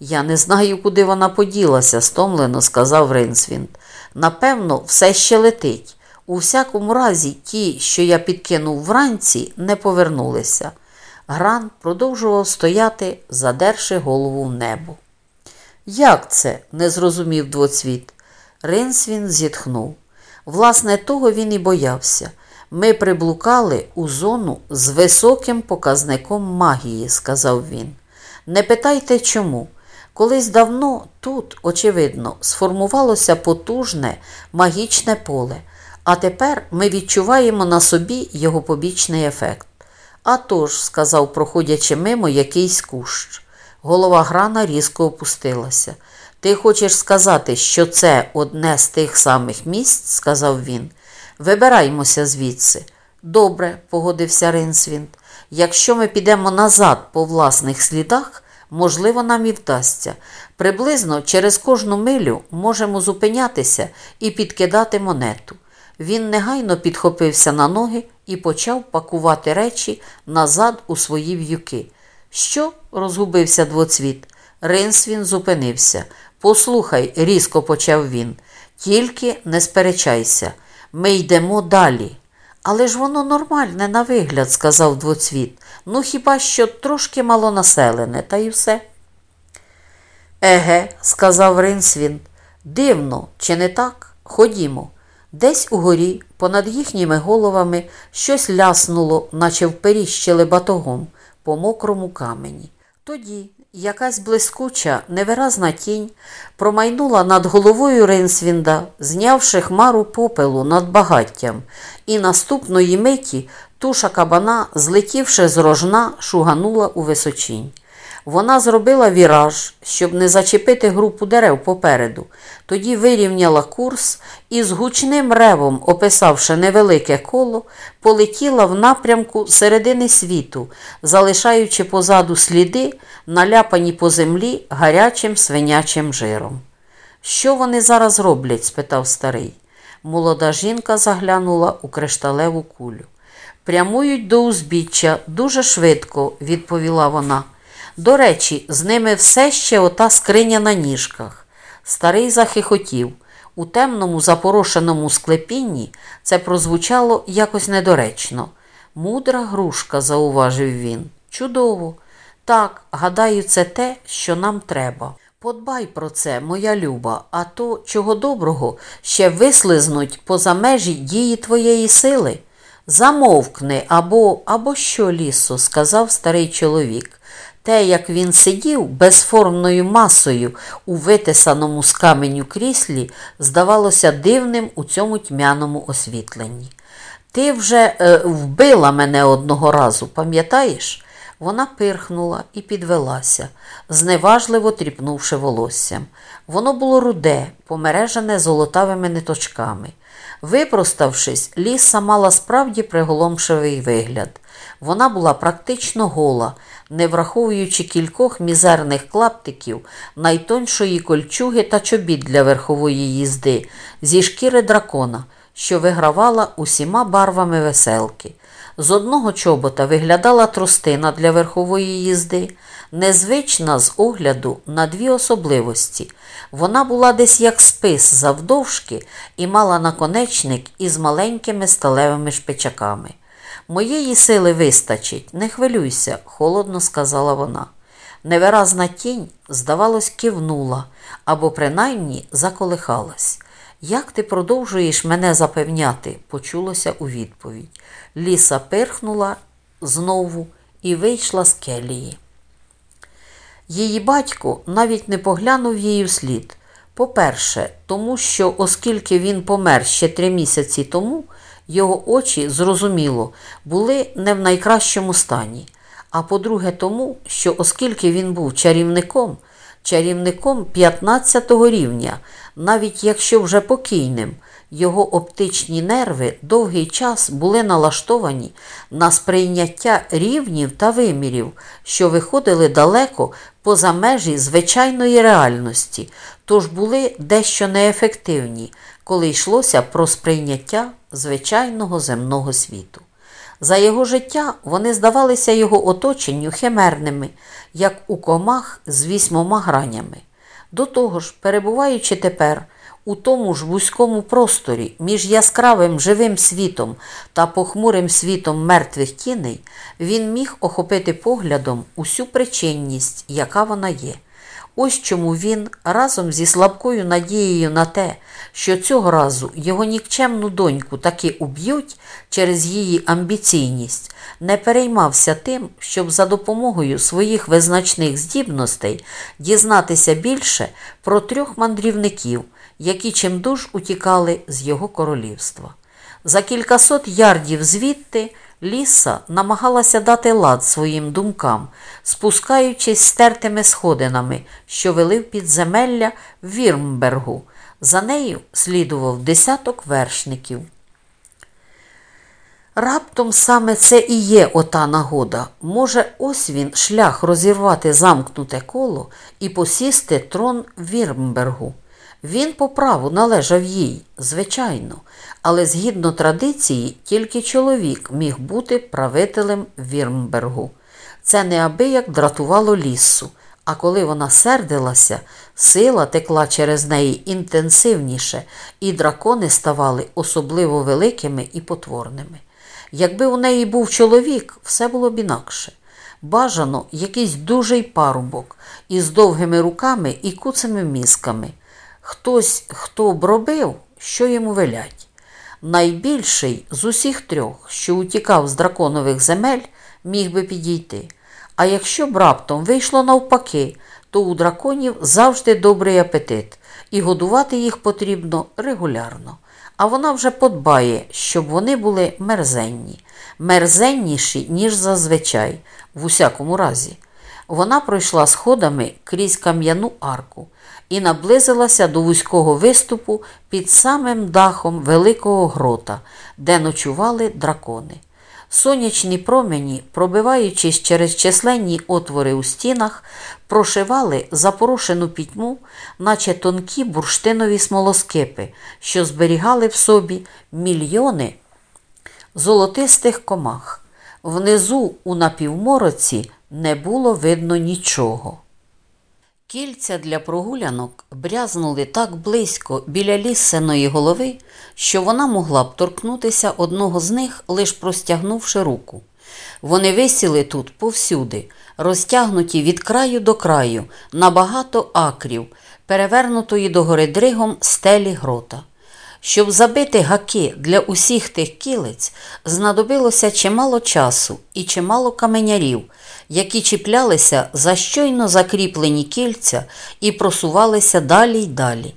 Я не знаю, куди вона поділася, стомлено сказав Ринсвінд. Напевно, все ще летить. У всякому разі, ті, що я підкинув вранці, не повернулися. Гран продовжував стояти, задерши голову в небо. Як це? не зрозумів двоцвіт. Ринсвін зітхнув. Власне, того він і боявся. Ми приблукали у зону з високим показником магії, сказав він. Не питайте чому. Колись давно тут, очевидно, сформувалося потужне магічне поле, а тепер ми відчуваємо на собі його побічний ефект. «А тож», – сказав, проходячи мимо якийсь кущ. Голова грана різко опустилася. Ти хочеш сказати, що це одне з тих самих місць, сказав він. Вибираймося звідси. Добре, погодився Ринсвінд. Якщо ми підемо назад по власних слідах, можливо, нам і вдасться. Приблизно через кожну милю можемо зупинятися і підкидати монету. Він негайно підхопився на ноги і почав пакувати речі назад у свої в'юки. Що? розгубився двоцвіт. Ринсвін зупинився. Послухай, різко почав він, тільки не сперечайся. Ми йдемо далі. Але ж воно нормальне на вигляд, сказав двоцвіт. Ну хіба що трошки малонаселене, та й все. Еге, сказав Ринсвін. Дивно, чи не так? Ходімо. Десь угорі, понад їхніми головами, щось ляснуло, наче вперіщили батогом по мокрому камені. Тоді якась блискуча, невиразна тінь промайнула над головою Рейнсвінда, знявши хмару попелу над багаттям, і наступної миті туша кабана, злетівши з рожна, шуганула у височінь. Вона зробила віраж, щоб не зачепити групу дерев попереду, тоді вирівняла курс і з гучним ревом, описавши невелике коло, полетіла в напрямку середини світу, залишаючи позаду сліди, наляпані по землі гарячим свинячим жиром. Що вони зараз роблять? спитав старий. Молода жінка заглянула у кришталеву кулю. Прямують до узбіччя дуже швидко, відповіла вона. До речі, з ними все ще ота скриня на ніжках. Старий захихотів. У темному запорошеному склепінні це прозвучало якось недоречно. Мудра грушка, зауважив він. Чудово. Так, гадаю, це те, що нам треба. Подбай про це, моя люба, а то, чого доброго, ще вислизнуть поза межі дії твоєї сили. Замовкни або, або що, лісо, сказав старий чоловік. Те, як він сидів безформною масою у витисаному з каменю кріслі, здавалося дивним у цьому тьмяному освітленні. Ти вже е, вбила мене одного разу, пам'ятаєш? Вона пирхнула і підвелася, зневажливо тріпнувши волоссям. Воно було руде, помережене золотавими ниточками. Випроставшись, ліса мала справді приголомшивий вигляд. Вона була практично гола, не враховуючи кількох мізерних клаптиків, найтоншої кольчуги та чобіт для верхової їзди, зі шкіри дракона, що вигравала усіма барвами веселки. З одного чобота виглядала тростина для верхової їзди, незвична з огляду на дві особливості. Вона була десь як спис завдовжки і мала наконечник із маленькими сталевими шпичаками. Моєї сили вистачить, не хвилюйся, холодно сказала вона. Невиразна тінь, здавалось, кивнула або принаймні заколихалась. Як ти продовжуєш мене запевняти? почулося у відповідь. Ліса пирхнула знову і вийшла з келії. Її батько навіть не поглянув її вслід. По-перше, тому що, оскільки він помер ще три місяці тому, його очі, зрозуміло, були не в найкращому стані. А по-друге, тому, що оскільки він був чарівником, чарівником 15 рівня, навіть якщо вже покійним, його оптичні нерви довгий час були налаштовані на сприйняття рівнів та вимірів, що виходили далеко поза межі звичайної реальності, тож були дещо неефективні, коли йшлося про сприйняття звичайного земного світу. За його життя вони здавалися його оточенню химерними, як у комах з вісьмома гранями. До того ж, перебуваючи тепер у тому ж вузькому просторі між яскравим живим світом та похмурим світом мертвих тіней, він міг охопити поглядом усю причинність, яка вона є. Ось чому він разом зі слабкою надією на те, що цього разу його нікчемну доньку таки уб'ють через її амбіційність, не переймався тим, щоб за допомогою своїх визначних здібностей дізнатися більше про трьох мандрівників, які чимдуж утікали з його королівства. За кількасот ярдів звідти Ліса намагалася дати лад своїм думкам, спускаючись стертими сходинами, що вели в підземелля Вірмбергу. За нею слідував десяток вершників. Раптом саме це і є ота нагода. Може, ось він шлях розірвати замкнуте коло і посісти трон Вірмбергу. Він по праву належав їй, звичайно, але згідно традиції, тільки чоловік міг бути правителем Вірмбергу. Це неабияк дратувало лісу, а коли вона сердилася, сила текла через неї інтенсивніше, і дракони ставали особливо великими і потворними. Якби у неї був чоловік, все було б інакше. Бажано якийсь дужий парубок із довгими руками і куцими мізками. Хтось, хто б робив, що йому велять. Найбільший з усіх трьох, що утікав з драконових земель, міг би підійти. А якщо б раптом вийшло навпаки, то у драконів завжди добрий апетит, і годувати їх потрібно регулярно. А вона вже подбає, щоб вони були мерзенні, мерзенніші, ніж зазвичай, в усякому разі. Вона пройшла сходами крізь кам'яну арку і наблизилася до вузького виступу під самим дахом великого грота, де ночували дракони. Сонячні промені, пробиваючись через численні отвори у стінах, прошивали запорошену пітьму, наче тонкі бурштинові смолоскипи, що зберігали в собі мільйони золотистих комах. Внизу у напівмороці не було видно нічого. Кільця для прогулянок брязнули так близько біля лісеної голови, що вона могла б торкнутися одного з них, лиш простягнувши руку. Вони висіли тут повсюди, розтягнуті від краю до краю, на багато акрів, перевернутої догори дригом стелі грота. Щоб забити гаки для усіх тих кілець, знадобилося чимало часу і чимало каменярів, які чіплялися за щойно закріплені кільця і просувалися далі й далі.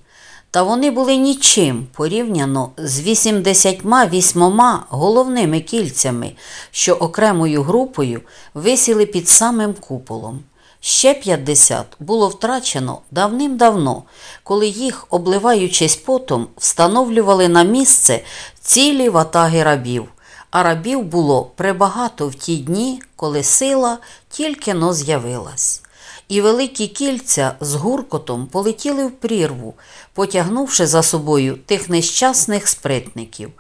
Та вони були нічим порівняно з 88 головними кільцями, що окремою групою висіли під самим куполом. Ще 50 було втрачено давним-давно, коли їх, обливаючись потом, встановлювали на місце цілі ватаги рабів. А рабів було прибагато в ті дні, коли сила тільки но з'явилась. І великі кільця з гуркотом полетіли в прірву, потягнувши за собою тих нещасних спритників.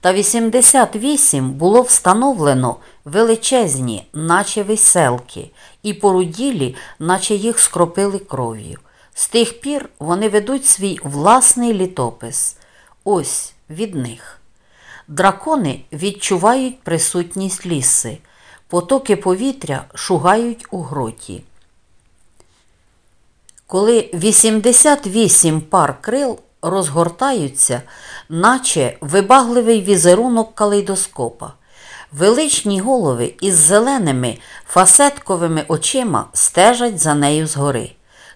Та 88 було встановлено величезні, наче веселки, і поруділі, наче їх скропили кров'ю. З тих пір вони ведуть свій власний літопис. Ось від них. Дракони відчувають присутність ліси, потоки повітря шугають у гроті. Коли 88 пар крил розгортаються, наче вибагливий візерунок калейдоскопа. Величні голови із зеленими фасетковими очима стежать за нею згори.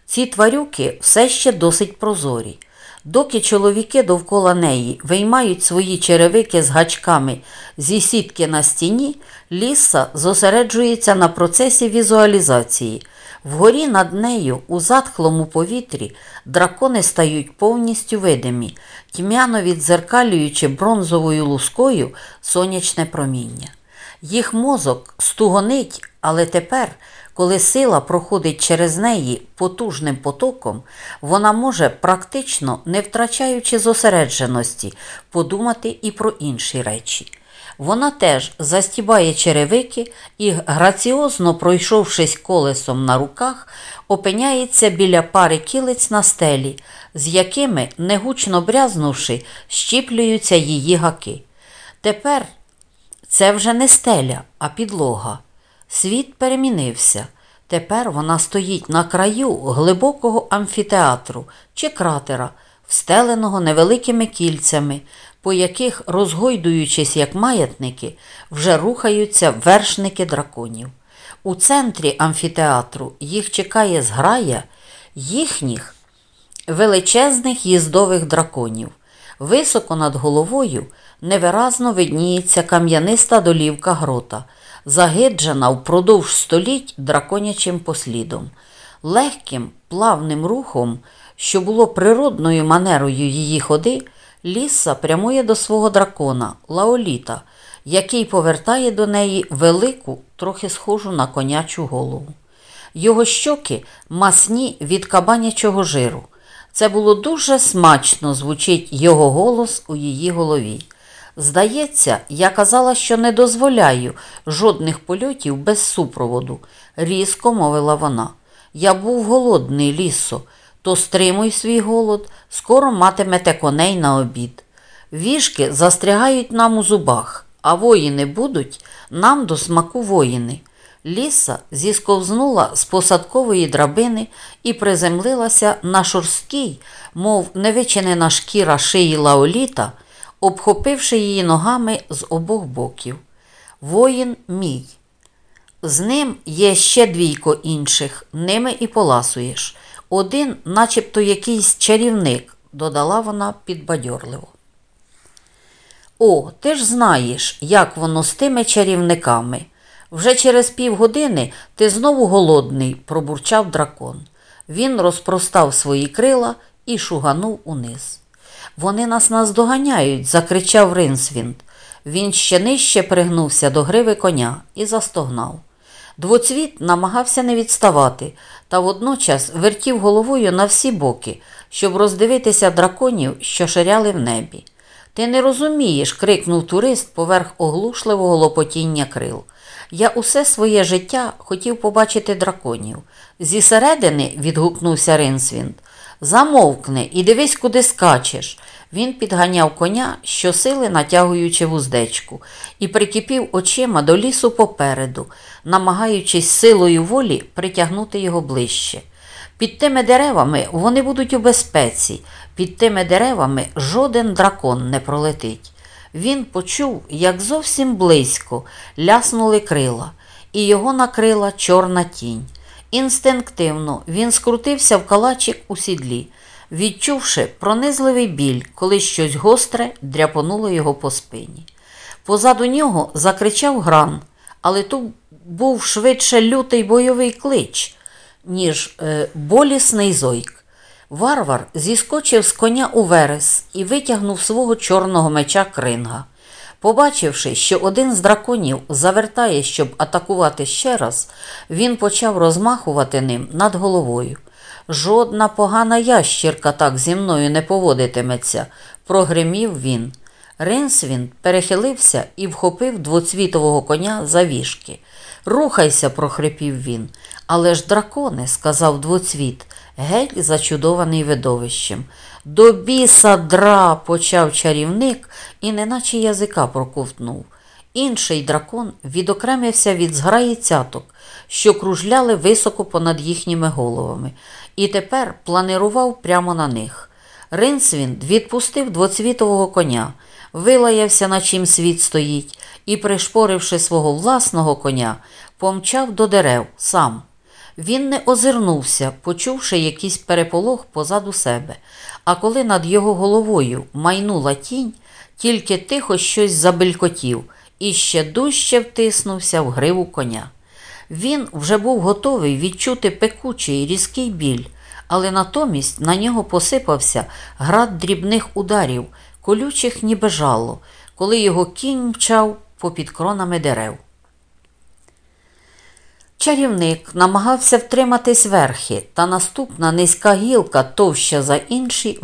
Ці тварюки все ще досить прозорі. Доки чоловіки довкола неї виймають свої черевики з гачками зі сітки на стіні, ліса зосереджується на процесі візуалізації. Вгорі над нею, у затхлому повітрі, дракони стають повністю видимі, тьмяно відзеркалюючи бронзовою лускою сонячне проміння. Їх мозок стугонить, але тепер, коли сила проходить через неї потужним потоком, вона може, практично не втрачаючи зосередженості, подумати і про інші речі. Вона теж застібає черевики і, граціозно пройшовшись колесом на руках, опиняється біля пари кілиць на стелі, з якими, негучно брязнувши, щіплюються її гаки. Тепер це вже не стеля, а підлога. Світ перемінився. Тепер вона стоїть на краю глибокого амфітеатру чи кратера, встеленого невеликими кільцями, по яких, розгойдуючись як маятники, вже рухаються вершники драконів. У центрі амфітеатру їх чекає зграя їхніх величезних їздових драконів. Високо над головою невиразно видніється кам'яниста долівка грота, загиджена впродовж століть драконячим послідом. Легким, плавним рухом, що було природною манерою її ходи, ліса прямує до свого дракона Лаоліта, який повертає до неї велику, трохи схожу на конячу голову. Його щоки масні від кабанячого жиру. Це було дуже смачно звучить його голос у її голові. Здається, я казала, що не дозволяю жодних польотів без супроводу, різко мовила вона. Я був голодний, лісо, то стримуй свій голод, скоро матимете коней на обід. Вішки застрягають нам у зубах, а воїни будуть нам до смаку воїни. Ліса зісковзнула з посадкової драбини і приземлилася на шорсткій, мов невичинена шкіра шиї лаоліта, обхопивши її ногами з обох боків. Воїн мій. З ним є ще двійко інших, ними і поласуєш. Один, начебто якийсь чарівник, додала вона підбадьорливо. О, ти ж знаєш, як воно з тими чарівниками. Вже через півгодини ти знову голодний, пробурчав дракон. Він розпростав свої крила і шуганув униз. Вони нас наздоганяють, закричав Ринсвінд. Він ще нижче пригнувся до гриви коня і застогнав. Двоцвіт намагався не відставати, та водночас вертів головою на всі боки, щоб роздивитися драконів, що ширяли в небі. Ти не розумієш, крикнув турист поверх оглушливого лопотіння крил. Я усе своє життя хотів побачити драконів. Зі середини, відгукнувся Ринсвінд. Замовкни і дивись, куди скачеш. Він підганяв коня, щосили натягуючи вуздечку, і прикипів очима до лісу попереду, намагаючись силою волі притягнути його ближче. Під тими деревами вони будуть у безпеці, під тими деревами жоден дракон не пролетить. Він почув, як зовсім близько ляснули крила, і його накрила чорна тінь. Інстинктивно він скрутився в калачик у сідлі, відчувши пронизливий біль, коли щось гостре дряпонуло його по спині. Позаду нього закричав гран, але тут був швидше лютий бойовий клич, ніж е, болісний зойк. Варвар зіскочив з коня у верес і витягнув свого чорного меча кринга. Побачивши, що один з драконів завертає, щоб атакувати ще раз, він почав розмахувати ним над головою. Жодна погана ящірка так зі мною не поводитиметься, прогримів він. Ринсвін перехилився і вхопив двоцвітового коня за вішки. Рухайся, прохрипів він. Але ж дракони, сказав двоцвіт, геть зачудований видовищем. До біса дра, почав чарівник і неначе язика проковтнув. Інший дракон відокремився від зграї цяток, що кружляли високо понад їхніми головами, і тепер планирував прямо на них. Ринсвінд відпустив двоцвітового коня, вилаявся, на чим світ стоїть, і, пришпоривши свого власного коня, помчав до дерев сам. Він не озирнувся, почувши якийсь переполох позаду себе, а коли над його головою майнула тінь, тільки тихо щось забелькотів і ще дужче втиснувся в гриву коня. Він вже був готовий відчути пекучий різкий біль, але натомість на нього посипався град дрібних ударів, колючих ніби жало, коли його кінь мчав попід кронами дерев. Чарівник намагався втриматись верхи, та наступна низька гілка, товща за інші,